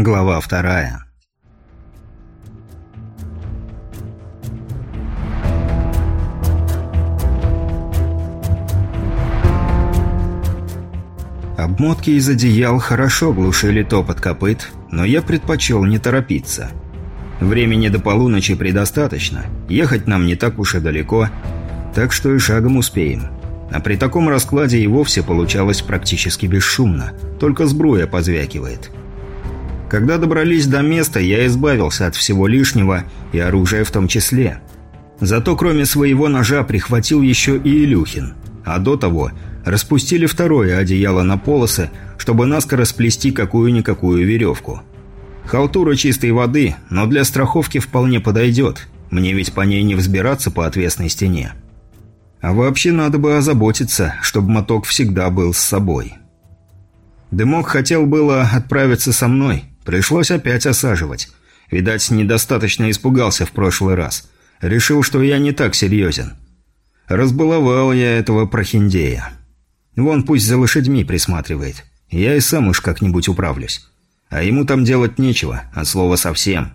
Глава вторая. Обмотки из одеял хорошо глушили топот копыт, но я предпочел не торопиться. Времени до полуночи предостаточно, ехать нам не так уж и далеко, так что и шагом успеем. А при таком раскладе и вовсе получалось практически бесшумно, только сбруя позвякивает. Когда добрались до места, я избавился от всего лишнего и оружия в том числе. Зато кроме своего ножа прихватил еще и Илюхин, а до того распустили второе одеяло на полосы, чтобы наскоро сплести какую-никакую веревку. Халтура чистой воды, но для страховки вполне подойдет, мне ведь по ней не взбираться по отвесной стене. А вообще надо бы озаботиться, чтобы моток всегда был с собой. Дымок хотел было отправиться со мной, пришлось опять осаживать. Видать, недостаточно испугался в прошлый раз. Решил, что я не так серьезен. Разбаловал я этого прохиндея. Вон пусть за лошадьми присматривает. Я и сам уж как-нибудь управлюсь. А ему там делать нечего, от слова совсем.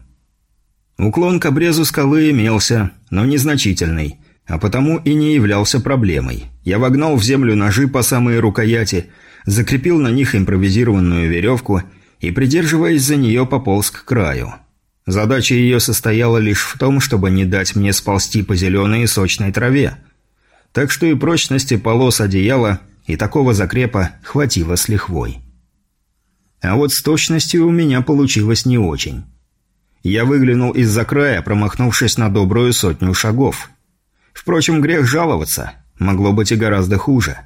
Уклон к обрезу скалы имелся, но незначительный, а потому и не являлся проблемой. Я вогнал в землю ножи по самые рукояти, закрепил на них импровизированную веревку и, придерживаясь за нее, пополз к краю. Задача ее состояла лишь в том, чтобы не дать мне сползти по зеленой и сочной траве. Так что и прочности полос одеяла – и такого закрепа хватило с лихвой. А вот с точностью у меня получилось не очень. Я выглянул из-за края, промахнувшись на добрую сотню шагов. Впрочем, грех жаловаться, могло быть и гораздо хуже.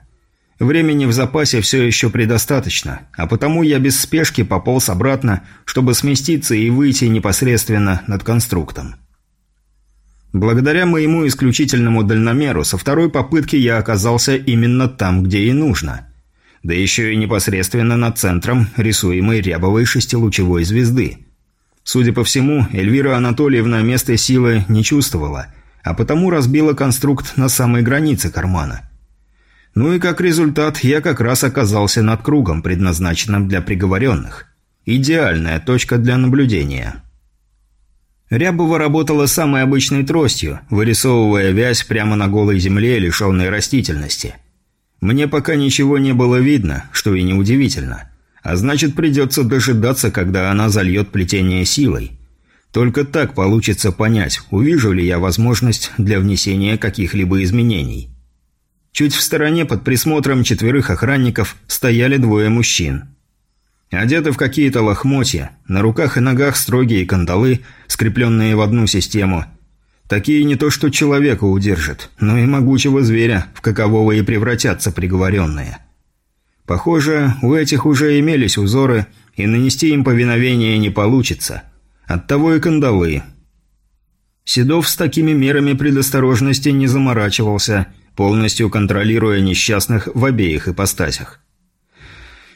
Времени в запасе все еще предостаточно, а потому я без спешки пополз обратно, чтобы сместиться и выйти непосредственно над конструктом. Благодаря моему исключительному дальномеру, со второй попытки я оказался именно там, где и нужно. Да еще и непосредственно над центром рисуемой рябовой шестилучевой звезды. Судя по всему, Эльвира Анатольевна места силы не чувствовала, а потому разбила конструкт на самой границе кармана. Ну и как результат, я как раз оказался над кругом, предназначенным для приговоренных. Идеальная точка для наблюдения. Рябова работала самой обычной тростью, вырисовывая вязь прямо на голой земле, лишенной растительности. Мне пока ничего не было видно, что и неудивительно. А значит, придется дожидаться, когда она зальет плетение силой. Только так получится понять, увижу ли я возможность для внесения каких-либо изменений. Чуть в стороне под присмотром четверых охранников стояли двое мужчин – Одеты в какие-то лохмотья, на руках и ногах строгие кандалы, скрепленные в одну систему. Такие не то что человека удержат, но и могучего зверя, в какового и превратятся приговоренные. Похоже, у этих уже имелись узоры, и нанести им повиновение не получится. Оттого и кандалы. Седов с такими мерами предосторожности не заморачивался, полностью контролируя несчастных в обеих ипостасях.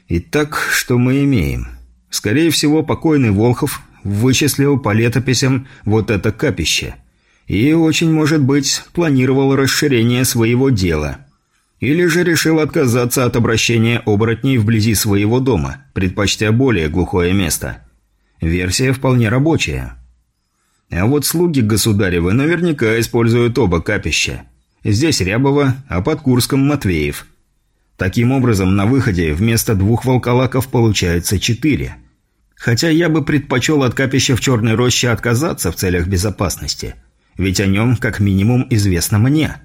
Итак, что мы имеем? Скорее всего, покойный Волхов вычислил по летописям вот это капище. И, очень может быть, планировал расширение своего дела. Или же решил отказаться от обращения оборотней вблизи своего дома, предпочтя более глухое место. Версия вполне рабочая. А вот слуги государевы наверняка используют оба капища. Здесь Рябова, а под Курском Матвеев – Таким образом, на выходе вместо двух волколаков получается четыре. Хотя я бы предпочел от капища в Черной роще отказаться в целях безопасности. Ведь о нем, как минимум, известно мне.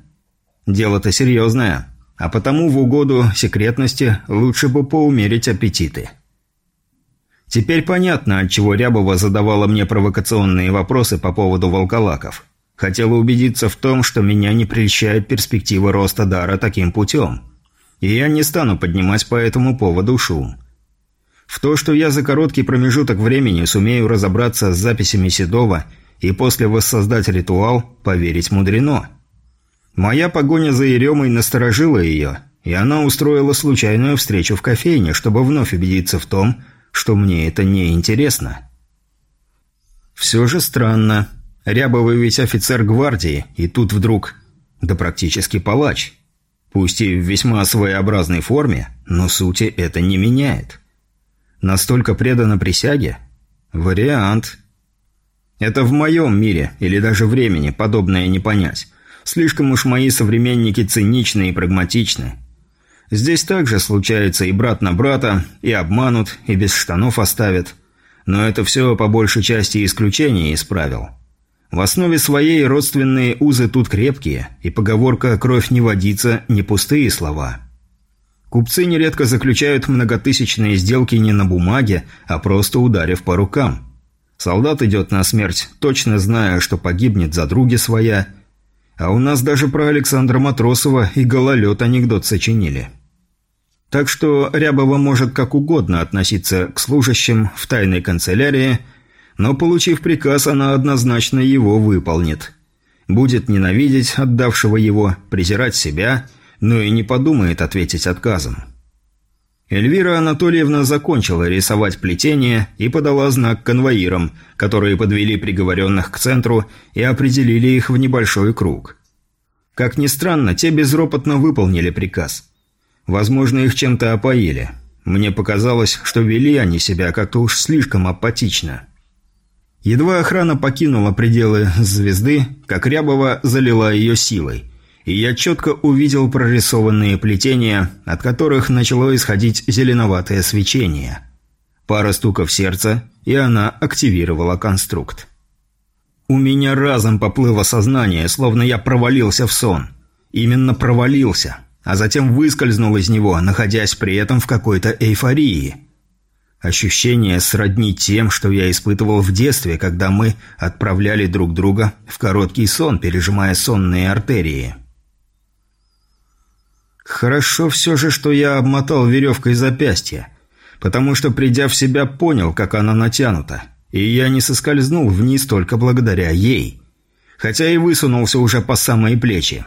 Дело-то серьезное, а потому в угоду секретности лучше бы поумерить аппетиты. Теперь понятно, отчего Рябова задавала мне провокационные вопросы по поводу волколаков. Хотела убедиться в том, что меня не прельщает перспектива роста дара таким путем – и я не стану поднимать по этому поводу шум. В то, что я за короткий промежуток времени сумею разобраться с записями Седова и после воссоздать ритуал, поверить мудрено. Моя погоня за Еремой насторожила ее, и она устроила случайную встречу в кофейне, чтобы вновь убедиться в том, что мне это не интересно. Все же странно. Рябовый ведь офицер гвардии, и тут вдруг... Да практически палач. Пусть и в весьма своеобразной форме, но сути это не меняет. Настолько предано присяге? Вариант. Это в моем мире, или даже времени, подобное не понять. Слишком уж мои современники циничны и прагматичны. Здесь также случается и брат на брата, и обманут, и без штанов оставят. Но это все по большей части исключение из правил. В основе своей родственные узы тут крепкие, и поговорка «кровь не водится» не пустые слова. Купцы нередко заключают многотысячные сделки не на бумаге, а просто ударив по рукам. Солдат идет на смерть, точно зная, что погибнет за други своя. А у нас даже про Александра Матросова и гололед анекдот сочинили. Так что Рябова может как угодно относиться к служащим в тайной канцелярии, но, получив приказ, она однозначно его выполнит. Будет ненавидеть отдавшего его, презирать себя, но и не подумает ответить отказом. Эльвира Анатольевна закончила рисовать плетение и подала знак конвоирам, которые подвели приговоренных к центру и определили их в небольшой круг. Как ни странно, те безропотно выполнили приказ. Возможно, их чем-то опоили. Мне показалось, что вели они себя как-то уж слишком апатично. Едва охрана покинула пределы звезды, как Рябова залила ее силой – и я четко увидел прорисованные плетения, от которых начало исходить зеленоватое свечение. Пара стуков сердца, и она активировала конструкт. У меня разом поплыло сознание, словно я провалился в сон. Именно провалился, а затем выскользнул из него, находясь при этом в какой-то эйфории. Ощущение сродни тем, что я испытывал в детстве, когда мы отправляли друг друга в короткий сон, пережимая сонные артерии. Хорошо все же, что я обмотал веревкой запястье, потому что, придя в себя, понял, как она натянута, и я не соскользнул вниз только благодаря ей. Хотя и высунулся уже по самые плечи.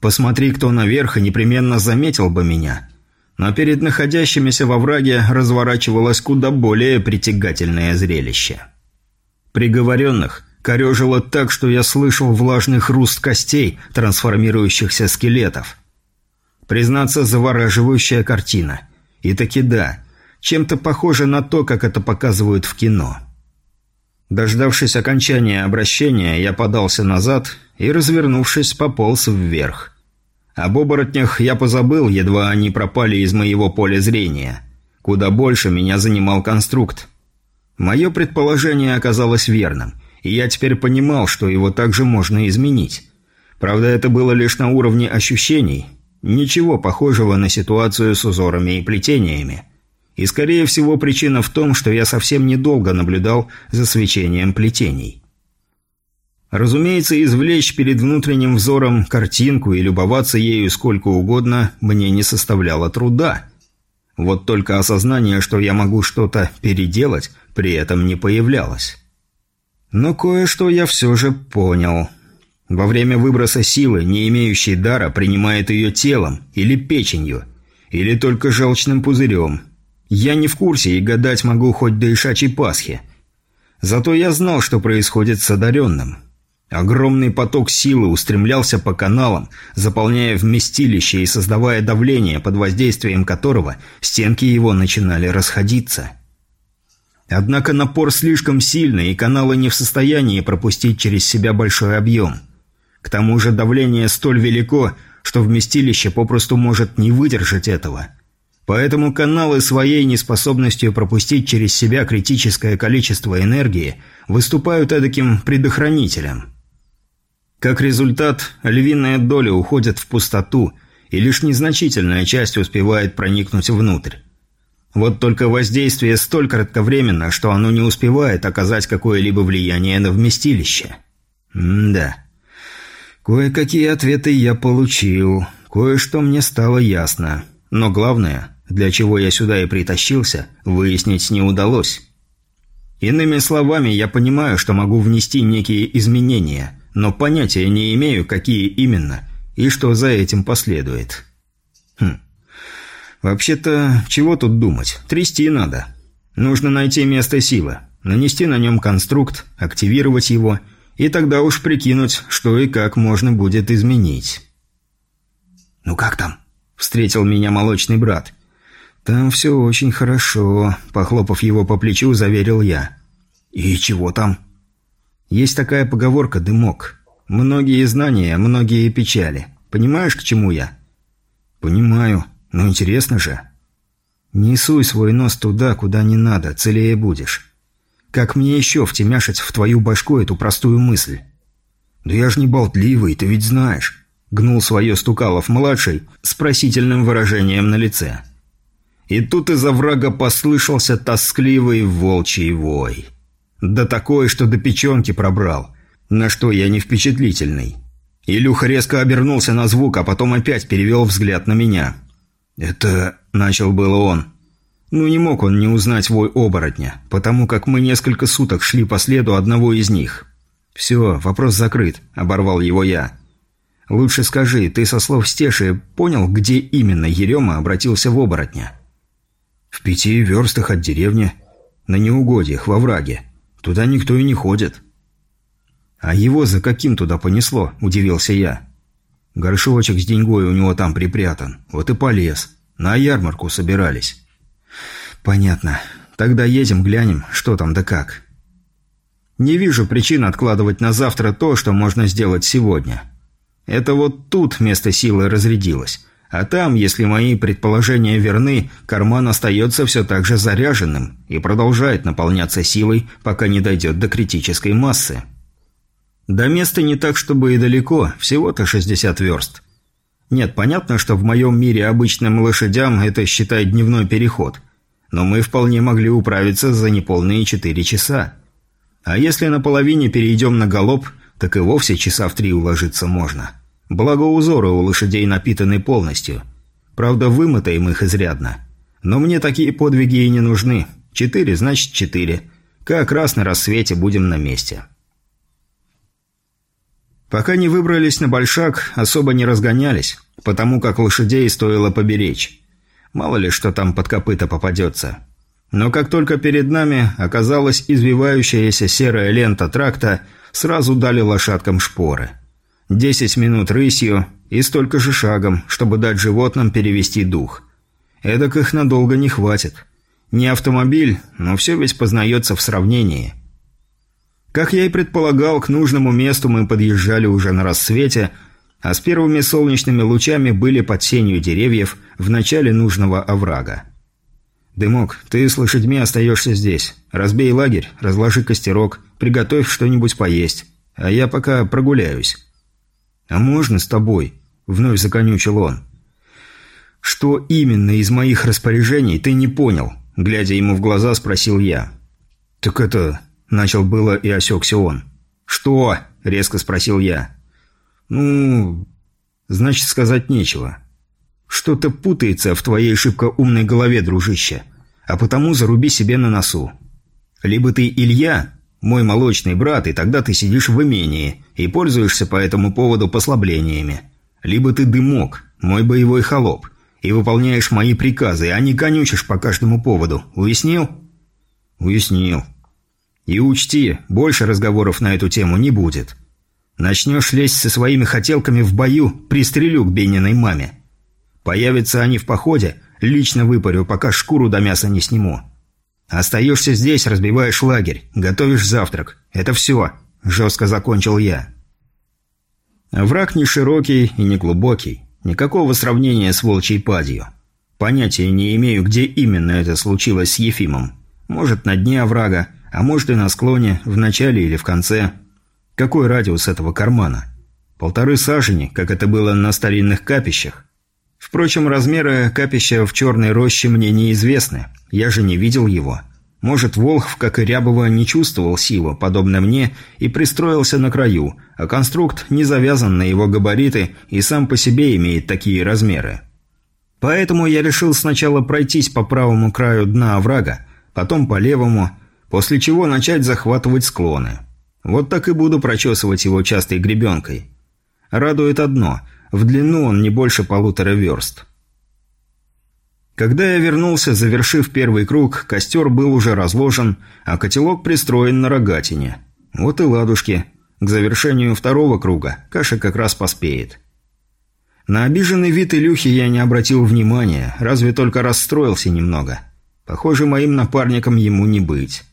Посмотри, кто наверх, и непременно заметил бы меня. Но перед находящимися во враге разворачивалось куда более притягательное зрелище. Приговоренных корежило так, что я слышал влажный хруст костей, трансформирующихся скелетов – Признаться, завораживающая картина. И таки да, чем-то похоже на то, как это показывают в кино. Дождавшись окончания обращения, я подался назад и, развернувшись, пополз вверх. Об оборотнях я позабыл, едва они пропали из моего поля зрения. Куда больше меня занимал конструкт. Мое предположение оказалось верным, и я теперь понимал, что его также можно изменить. Правда, это было лишь на уровне ощущений, Ничего похожего на ситуацию с узорами и плетениями. И, скорее всего, причина в том, что я совсем недолго наблюдал за свечением плетений. Разумеется, извлечь перед внутренним взором картинку и любоваться ею сколько угодно мне не составляло труда. Вот только осознание, что я могу что-то переделать, при этом не появлялось. Но кое-что я все же понял – во время выброса силы, не имеющий дара, принимает ее телом или печенью, или только желчным пузырем. Я не в курсе и гадать могу хоть до Ишачьей Пасхи. Зато я знал, что происходит с одаренным. Огромный поток силы устремлялся по каналам, заполняя вместилище и создавая давление, под воздействием которого стенки его начинали расходиться. Однако напор слишком сильный, и каналы не в состоянии пропустить через себя большой объем – к тому же давление столь велико, что вместилище попросту может не выдержать этого. Поэтому каналы своей неспособностью пропустить через себя критическое количество энергии выступают эдаким предохранителем. Как результат, львиная доля уходит в пустоту, и лишь незначительная часть успевает проникнуть внутрь. Вот только воздействие столь кратковременно, что оно не успевает оказать какое-либо влияние на вместилище. М-да. Кое-какие ответы я получил, кое-что мне стало ясно. Но главное, для чего я сюда и притащился, выяснить не удалось. Иными словами, я понимаю, что могу внести некие изменения, но понятия не имею, какие именно, и что за этим последует. Хм. Вообще-то, чего тут думать? Трясти надо. Нужно найти место силы, нанести на нем конструкт, активировать его – и тогда уж прикинуть, что и как можно будет изменить. «Ну как там?» – встретил меня молочный брат. «Там все очень хорошо», – похлопав его по плечу, заверил я. «И чего там?» «Есть такая поговорка, дымок. Многие знания, многие печали. Понимаешь, к чему я?» «Понимаю. Но интересно же». «Не суй свой нос туда, куда не надо, целее будешь. Как мне еще втемяшить в твою башку эту простую мысль?» «Да я ж не болтливый, ты ведь знаешь», — гнул свое Стукалов-младший с просительным выражением на лице. И тут из-за врага послышался тоскливый волчий вой. Да такой, что до печенки пробрал, на что я не впечатлительный. Илюха резко обернулся на звук, а потом опять перевел взгляд на меня. «Это...» – начал было он. Ну, не мог он не узнать вой оборотня, потому как мы несколько суток шли по следу одного из них. «Все, вопрос закрыт», – оборвал его я. «Лучше скажи, ты со слов Стеши понял, где именно Ерема обратился в оборотня?» «В пяти верстах от деревни. На неугодьях, во враге. Туда никто и не ходит». «А его за каким туда понесло?» – удивился я. «Горшочек с деньгой у него там припрятан. Вот и полез. На ярмарку собирались». «Понятно. Тогда едем, глянем, что там да как». «Не вижу причин откладывать на завтра то, что можно сделать сегодня. Это вот тут место силы разрядилось». А там, если мои предположения верны, карман остается все так же заряженным и продолжает наполняться силой, пока не дойдет до критической массы. До места не так, чтобы и далеко, всего-то 60 верст. Нет, понятно, что в моем мире обычным лошадям это считай дневной переход. Но мы вполне могли управиться за неполные 4 часа. А если на половине перейдем на галоп, так и вовсе часа в три уложиться можно. Благо узоры у лошадей напитаны полностью. Правда, вымотаем их изрядно. Но мне такие подвиги и не нужны. Четыре, значит четыре. Как раз на рассвете будем на месте. Пока не выбрались на большак, особо не разгонялись, потому как лошадей стоило поберечь. Мало ли, что там под копыта попадется. Но как только перед нами оказалась извивающаяся серая лента тракта, сразу дали лошадкам шпоры – Десять минут рысью и столько же шагом, чтобы дать животным перевести дух. Эдак их надолго не хватит. Не автомобиль, но все ведь познается в сравнении. Как я и предполагал, к нужному месту мы подъезжали уже на рассвете, а с первыми солнечными лучами были под сенью деревьев в начале нужного оврага. «Дымок, ты с лошадьми остаешься здесь. Разбей лагерь, разложи костерок, приготовь что-нибудь поесть, а я пока прогуляюсь». «А можно с тобой?» – вновь законючил он. «Что именно из моих распоряжений ты не понял?» – глядя ему в глаза, спросил я. «Так это...» – начал было и осекся он. «Что?» – резко спросил я. «Ну...» «Значит, сказать нечего. Что-то путается в твоей шибко умной голове, дружище, а потому заруби себе на носу. Либо ты Илья, мой молочный брат, и тогда ты сидишь в имении и пользуешься по этому поводу послаблениями. Либо ты дымок, мой боевой холоп, и выполняешь мои приказы, а не конючишь по каждому поводу. Уяснил? Уяснил. И учти, больше разговоров на эту тему не будет. Начнешь лезть со своими хотелками в бою, пристрелю к Бениной маме. Появятся они в походе, лично выпарю, пока шкуру до мяса не сниму. «Остаешься здесь, разбиваешь лагерь, готовишь завтрак. Это все», – жестко закончил я. Враг не широкий и не глубокий. Никакого сравнения с волчьей падью. Понятия не имею, где именно это случилось с Ефимом. Может, на дне оврага, а может и на склоне, в начале или в конце. Какой радиус этого кармана? Полторы сажени, как это было на старинных капищах? Впрочем, размеры капища в черной роще мне неизвестны. Я же не видел его. Может, Волхв, как и Рябова, не чувствовал силу, подобно мне, и пристроился на краю, а конструкт не завязан на его габариты и сам по себе имеет такие размеры. Поэтому я решил сначала пройтись по правому краю дна оврага, потом по левому, после чего начать захватывать склоны. Вот так и буду прочесывать его частой гребенкой. Радует одно – в длину он не больше полутора верст. Когда я вернулся, завершив первый круг, костер был уже разложен, а котелок пристроен на рогатине. Вот и ладушки. К завершению второго круга каша как раз поспеет. На обиженный вид Илюхи я не обратил внимания, разве только расстроился немного. Похоже, моим напарником ему не быть.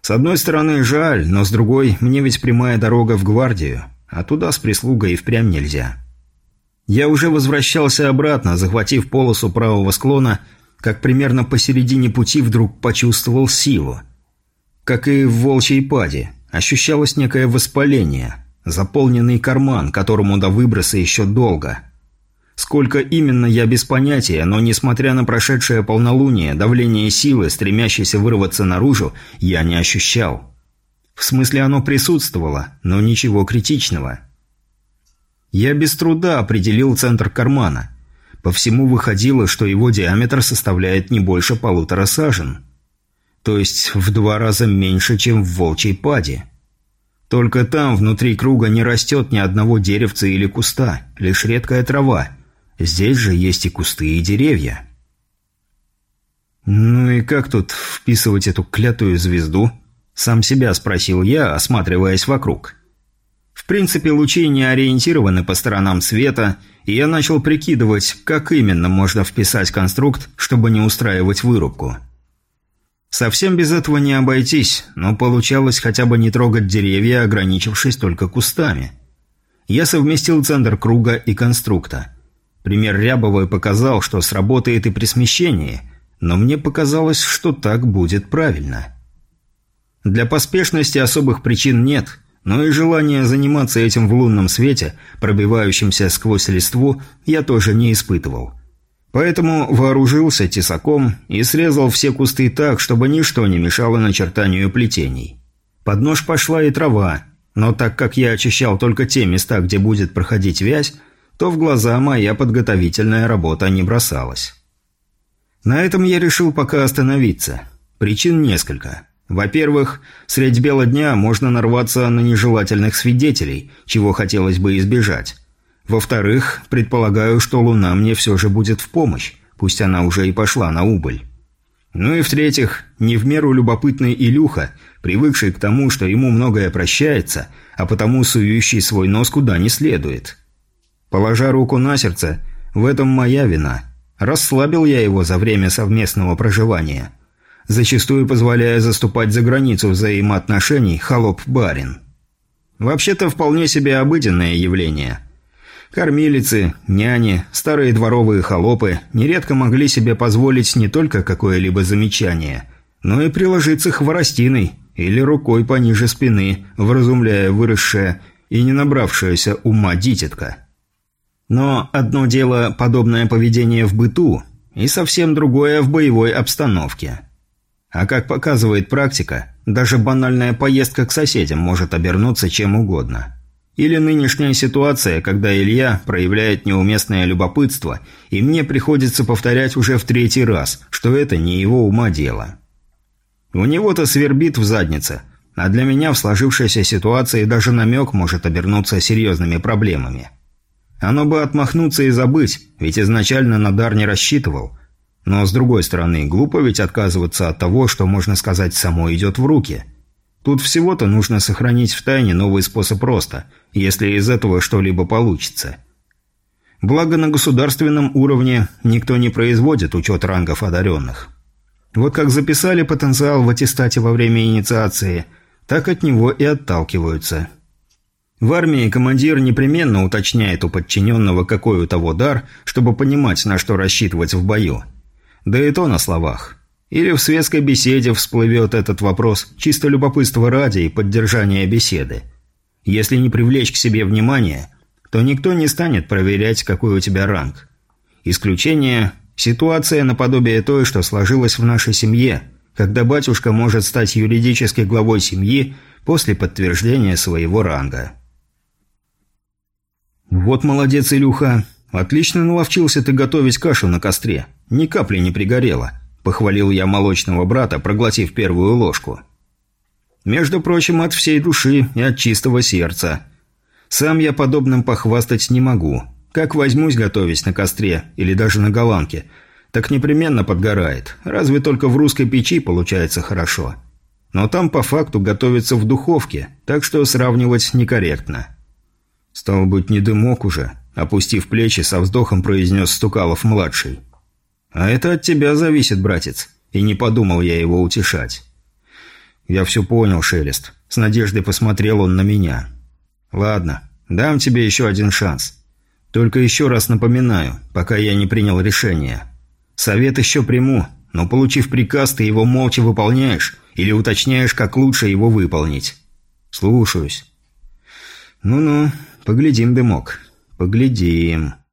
С одной стороны, жаль, но с другой, мне ведь прямая дорога в гвардию, а туда с прислугой и впрямь нельзя. Я уже возвращался обратно, захватив полосу правого склона, как примерно посередине пути вдруг почувствовал силу. Как и в волчьей паде, ощущалось некое воспаление, заполненный карман, которому до выброса еще долго – Сколько именно, я без понятия, но несмотря на прошедшее полнолуние, давление силы, стремящейся вырваться наружу, я не ощущал. В смысле оно присутствовало, но ничего критичного. Я без труда определил центр кармана. По всему выходило, что его диаметр составляет не больше полутора сажен. То есть в два раза меньше, чем в волчьей паде. Только там, внутри круга, не растет ни одного деревца или куста, лишь редкая трава – Здесь же есть и кусты, и деревья. «Ну и как тут вписывать эту клятую звезду?» Сам себя спросил я, осматриваясь вокруг. В принципе, лучи не ориентированы по сторонам света, и я начал прикидывать, как именно можно вписать конструкт, чтобы не устраивать вырубку. Совсем без этого не обойтись, но получалось хотя бы не трогать деревья, ограничившись только кустами. Я совместил центр круга и конструкта. Пример Рябовой показал, что сработает и при смещении, но мне показалось, что так будет правильно. Для поспешности особых причин нет, но и желания заниматься этим в лунном свете, пробивающимся сквозь листву, я тоже не испытывал. Поэтому вооружился тесаком и срезал все кусты так, чтобы ничто не мешало начертанию плетений. Под нож пошла и трава, но так как я очищал только те места, где будет проходить вязь, то в глаза моя подготовительная работа не бросалась. На этом я решил пока остановиться. Причин несколько. Во-первых, средь бела дня можно нарваться на нежелательных свидетелей, чего хотелось бы избежать. Во-вторых, предполагаю, что Луна мне все же будет в помощь, пусть она уже и пошла на убыль. Ну и в-третьих, не в меру любопытный Илюха, привыкший к тому, что ему многое прощается, а потому сующий свой нос куда не следует. Положа руку на сердце, в этом моя вина. Расслабил я его за время совместного проживания. Зачастую позволяя заступать за границу взаимоотношений холоп-барин. Вообще-то вполне себе обыденное явление. Кормилицы, няни, старые дворовые холопы нередко могли себе позволить не только какое-либо замечание, но и приложиться хворостиной или рукой пониже спины, вразумляя выросшее и не набравшееся ума дитятка. Но одно дело подобное поведение в быту, и совсем другое в боевой обстановке. А как показывает практика, даже банальная поездка к соседям может обернуться чем угодно. Или нынешняя ситуация, когда Илья проявляет неуместное любопытство, и мне приходится повторять уже в третий раз, что это не его ума дело. У него-то свербит в заднице, а для меня в сложившейся ситуации даже намек может обернуться серьезными проблемами. Оно бы отмахнуться и забыть, ведь изначально на дар не рассчитывал. Но, с другой стороны, глупо ведь отказываться от того, что, можно сказать, само идет в руки. Тут всего-то нужно сохранить в тайне новый способ роста, если из этого что-либо получится. Благо, на государственном уровне никто не производит учет рангов одаренных. Вот как записали потенциал в аттестате во время инициации, так от него и отталкиваются – в армии командир непременно уточняет у подчиненного, какой у того дар, чтобы понимать, на что рассчитывать в бою. Да и то на словах. Или в светской беседе всплывет этот вопрос чисто любопытство ради и поддержания беседы. Если не привлечь к себе внимание, то никто не станет проверять, какой у тебя ранг. Исключение – ситуация наподобие той, что сложилась в нашей семье, когда батюшка может стать юридически главой семьи после подтверждения своего ранга. «Вот молодец, Илюха. Отлично наловчился ты готовить кашу на костре. Ни капли не пригорело», – похвалил я молочного брата, проглотив первую ложку. «Между прочим, от всей души и от чистого сердца. Сам я подобным похвастать не могу. Как возьмусь готовить на костре или даже на голландке, так непременно подгорает. Разве только в русской печи получается хорошо. Но там по факту готовится в духовке, так что сравнивать некорректно». «Стало быть, не дымок уже», – опустив плечи, со вздохом произнес Стукалов-младший. «А это от тебя зависит, братец», – и не подумал я его утешать. Я все понял, Шелест. С надеждой посмотрел он на меня. Ладно, дам тебе еще один шанс. Только еще раз напоминаю, пока я не принял решение. Совет еще приму, но получив приказ, ты его молча выполняешь или уточняешь, как лучше его выполнить. Слушаюсь. Ну-ну, поглядим, дымок, поглядим.